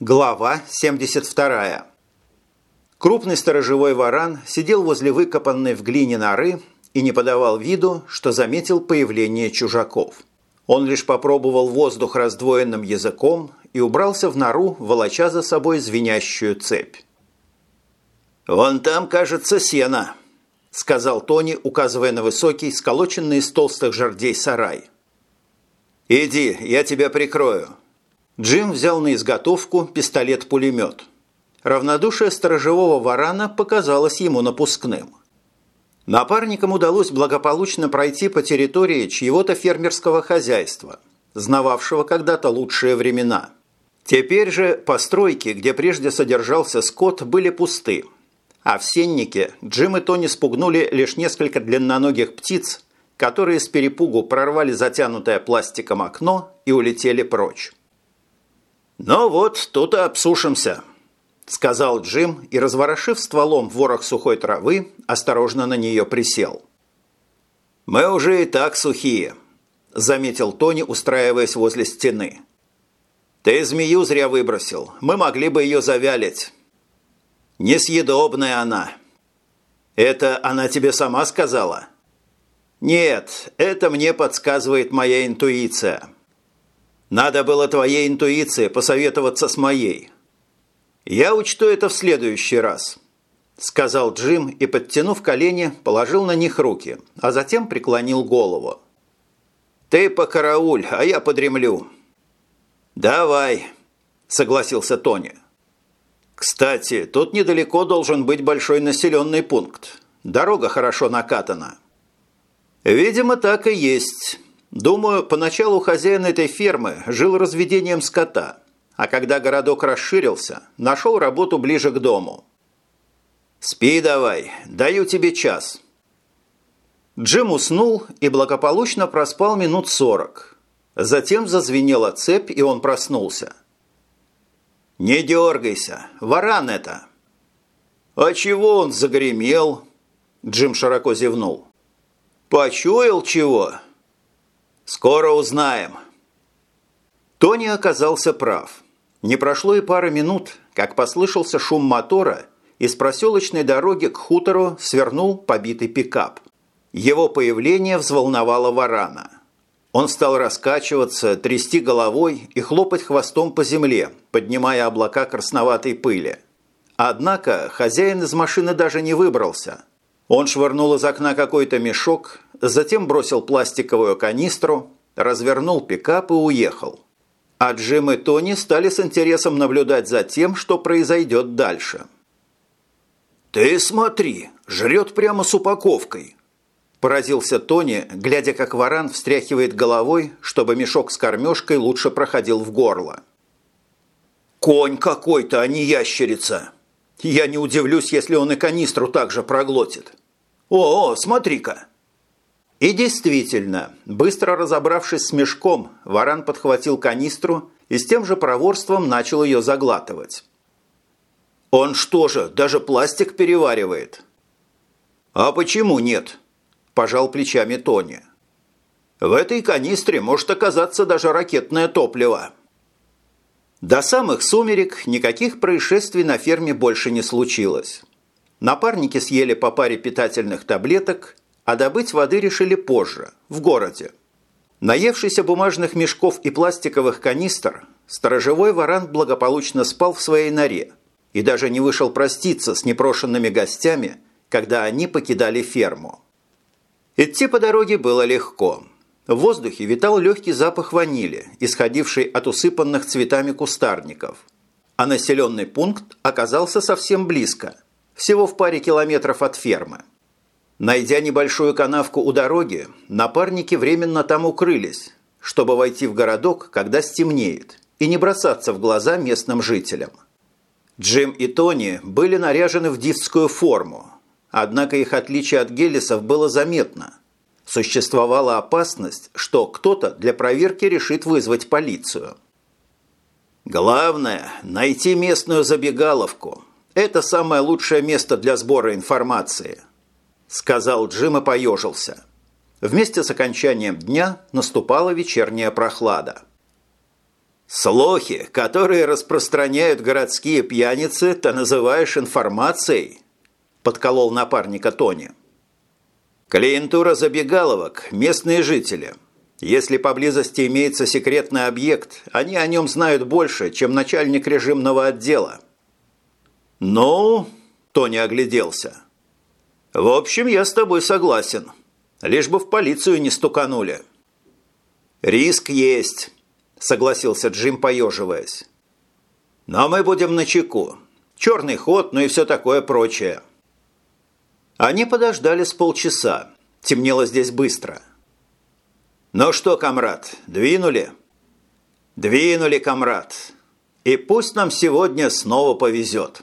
Глава 72. Крупный сторожевой варан сидел возле выкопанной в глине норы и не подавал виду, что заметил появление чужаков. Он лишь попробовал воздух раздвоенным языком и убрался в нору, волоча за собой звенящую цепь. «Вон там, кажется, сено», – сказал Тони, указывая на высокий, сколоченный из толстых жердей сарай. «Иди, я тебя прикрою». Джим взял на изготовку пистолет-пулемет. Равнодушие сторожевого варана показалось ему напускным. Напарникам удалось благополучно пройти по территории чьего-то фермерского хозяйства, знававшего когда-то лучшие времена. Теперь же постройки, где прежде содержался скот, были пусты, а в сеннике Джим и Тони спугнули лишь несколько длинноногих птиц, которые с перепугу прорвали затянутое пластиком окно и улетели прочь. «Ну вот, тут и обсушимся», – сказал Джим и, разворошив стволом ворох сухой травы, осторожно на нее присел. «Мы уже и так сухие», – заметил Тони, устраиваясь возле стены. «Ты змею зря выбросил. Мы могли бы ее завялить». «Несъедобная она». «Это она тебе сама сказала?» «Нет, это мне подсказывает моя интуиция». Надо было твоей интуиции посоветоваться с моей. Я учту это в следующий раз», – сказал Джим и, подтянув колени, положил на них руки, а затем преклонил голову. «Ты покарауль, а я подремлю». «Давай», – согласился Тони. «Кстати, тут недалеко должен быть большой населенный пункт. Дорога хорошо накатана». «Видимо, так и есть». Думаю, поначалу хозяин этой фермы жил разведением скота, а когда городок расширился, нашел работу ближе к дому. «Спи давай, даю тебе час». Джим уснул и благополучно проспал минут сорок. Затем зазвенела цепь, и он проснулся. «Не дергайся, варан это!» «А чего он загремел?» Джим широко зевнул. «Почуял чего?» Скоро узнаем. Тони оказался прав. Не прошло и пары минут, как послышался шум мотора, и с проселочной дороги к хутору свернул побитый пикап. Его появление взволновало варана. Он стал раскачиваться, трясти головой и хлопать хвостом по земле, поднимая облака красноватой пыли. Однако хозяин из машины даже не выбрался. Он швырнул из окна какой-то мешок, затем бросил пластиковую канистру, развернул пикап и уехал. А Джим и Тони стали с интересом наблюдать за тем, что произойдет дальше. «Ты смотри, жрет прямо с упаковкой!» Поразился Тони, глядя, как варан встряхивает головой, чтобы мешок с кормежкой лучше проходил в горло. «Конь какой-то, а не ящерица! Я не удивлюсь, если он и канистру также проглотит. О, -о смотри-ка!» И действительно, быстро разобравшись с мешком, варан подхватил канистру и с тем же проворством начал ее заглатывать. «Он что же, даже пластик переваривает?» «А почему нет?» – пожал плечами Тони. «В этой канистре может оказаться даже ракетное топливо». До самых сумерек никаких происшествий на ферме больше не случилось. Напарники съели по паре питательных таблеток – а добыть воды решили позже, в городе. Наевшийся бумажных мешков и пластиковых канистр, сторожевой варан благополучно спал в своей норе и даже не вышел проститься с непрошенными гостями, когда они покидали ферму. Идти по дороге было легко. В воздухе витал легкий запах ванили, исходивший от усыпанных цветами кустарников. А населенный пункт оказался совсем близко, всего в паре километров от фермы. Найдя небольшую канавку у дороги, напарники временно там укрылись, чтобы войти в городок, когда стемнеет, и не бросаться в глаза местным жителям. Джим и Тони были наряжены в дифтскую форму, однако их отличие от гелисов было заметно. Существовала опасность, что кто-то для проверки решит вызвать полицию. Главное – найти местную забегаловку. Это самое лучшее место для сбора информации – сказал Джим и поежился. Вместе с окончанием дня наступала вечерняя прохлада. Слухи, которые распространяют городские пьяницы, ты называешь информацией? Подколол напарника Тони. Клиентура забегаловок – местные жители. Если поблизости имеется секретный объект, они о нем знают больше, чем начальник режимного отдела. «Ну...» – Тони огляделся. «В общем, я с тобой согласен. Лишь бы в полицию не стуканули». «Риск есть», – согласился Джим, поеживаясь. «Но мы будем на чеку. Черный ход, ну и все такое прочее». Они подождали с полчаса. Темнело здесь быстро. «Ну что, комрад, двинули?» «Двинули, комрад. И пусть нам сегодня снова повезет».